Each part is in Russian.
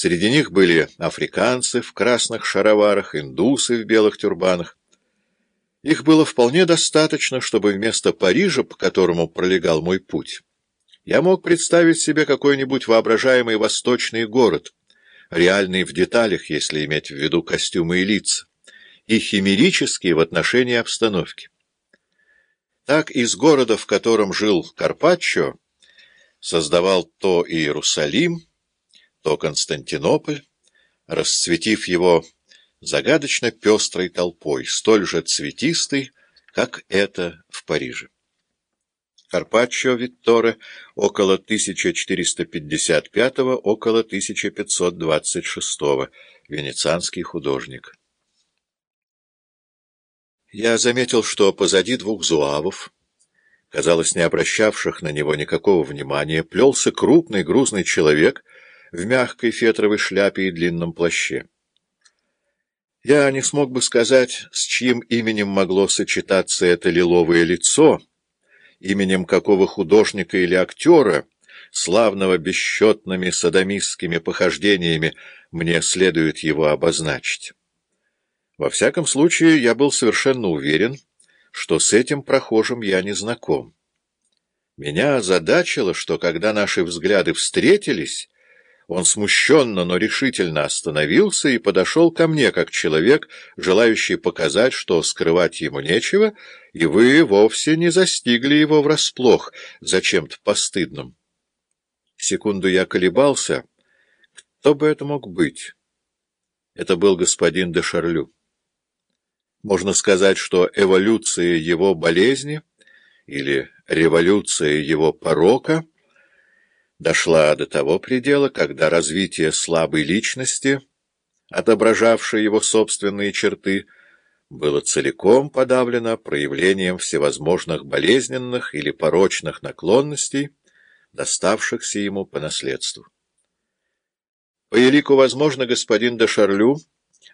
Среди них были африканцы в красных шароварах, индусы в белых тюрбанах. Их было вполне достаточно, чтобы вместо Парижа, по которому пролегал мой путь, я мог представить себе какой-нибудь воображаемый восточный город, реальный в деталях, если иметь в виду костюмы и лица, и химерический в отношении обстановки. Так из города, в котором жил Карпаччо, создавал то Иерусалим, то Константинополь, расцветив его загадочно пестрой толпой, столь же цветистой, как это в Париже. Карпаччо Витторе около 1455 около 1526 венецианский художник. Я заметил, что позади двух зуавов, казалось, не обращавших на него никакого внимания, плелся крупный грузный человек в мягкой фетровой шляпе и длинном плаще. Я не смог бы сказать, с чьим именем могло сочетаться это лиловое лицо, именем какого художника или актера, славного бесчетными садомистскими похождениями, мне следует его обозначить. Во всяком случае, я был совершенно уверен, что с этим прохожим я не знаком. Меня озадачило, что когда наши взгляды встретились, он смущенно, но решительно остановился и подошел ко мне, как человек, желающий показать, что скрывать ему нечего, и вы вовсе не застигли его врасплох за чем-то постыдным. Секунду я колебался. Кто бы это мог быть? Это был господин де Шарлю. Можно сказать, что эволюция его болезни или революция его порока дошла до того предела, когда развитие слабой личности, отображавшей его собственные черты, было целиком подавлено проявлением всевозможных болезненных или порочных наклонностей, доставшихся ему по наследству. По елику, возможно, господин де Шарлю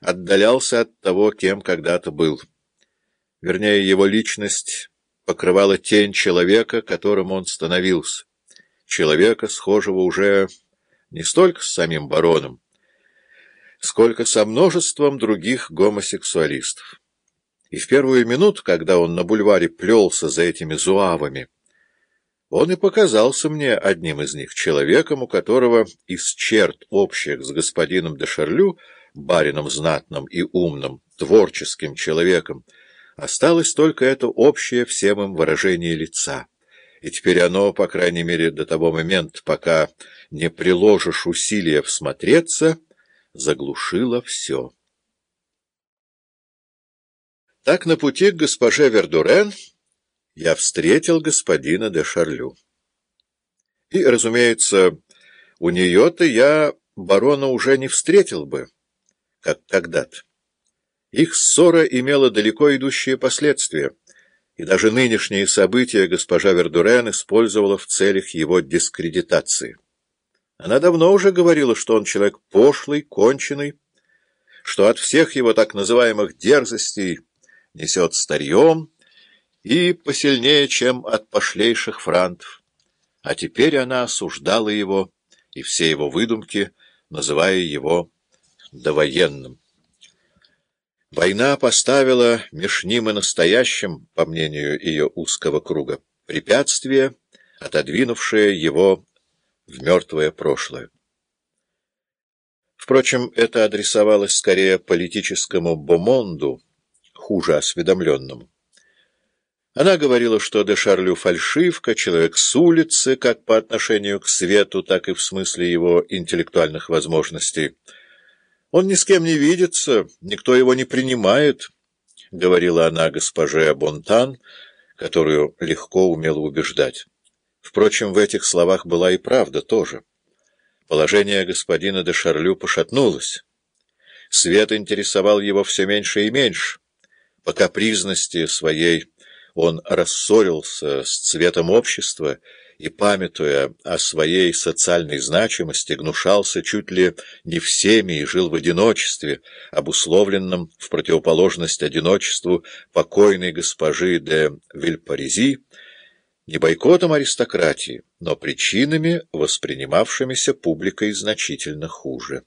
отдалялся от того, кем когда-то был. Вернее, его личность покрывала тень человека, которым он становился. Человека, схожего уже не столько с самим бароном, сколько со множеством других гомосексуалистов. И в первую минуту, когда он на бульваре плелся за этими зуавами, он и показался мне одним из них, человеком, у которого из черт общих с господином де Шарлю барином знатным и умным, творческим человеком, осталось только это общее всем им выражение лица. И теперь оно, по крайней мере, до того момента, пока не приложишь усилия всмотреться, заглушило все. Так на пути к госпоже Вердурен я встретил господина де Шарлю. И, разумеется, у нее-то я барона уже не встретил бы как когда-то. Их ссора имела далеко идущие последствия, и даже нынешние события госпожа Вердурен использовала в целях его дискредитации. Она давно уже говорила, что он человек пошлый, конченый, что от всех его так называемых дерзостей несет старьем и посильнее, чем от пошлейших франтов. А теперь она осуждала его и все его выдумки, называя его довоенным. Война поставила меж ним и настоящим, по мнению ее узкого круга, препятствие, отодвинувшее его в мертвое прошлое. Впрочем, это адресовалось скорее политическому бомонду, хуже осведомленному. Она говорила, что де Шарлю фальшивка, человек с улицы, как по отношению к свету, так и в смысле его интеллектуальных возможностей, он ни с кем не видится, никто его не принимает, — говорила она госпоже Бонтан, которую легко умела убеждать. Впрочем, в этих словах была и правда тоже. Положение господина де Шарлю пошатнулось. Свет интересовал его все меньше и меньше. По капризности своей он рассорился с цветом общества и, памятуя о своей социальной значимости, гнушался чуть ли не всеми и жил в одиночестве, обусловленном в противоположность одиночеству покойной госпожи де Вильпаризи, не бойкотом аристократии, но причинами, воспринимавшимися публикой значительно хуже.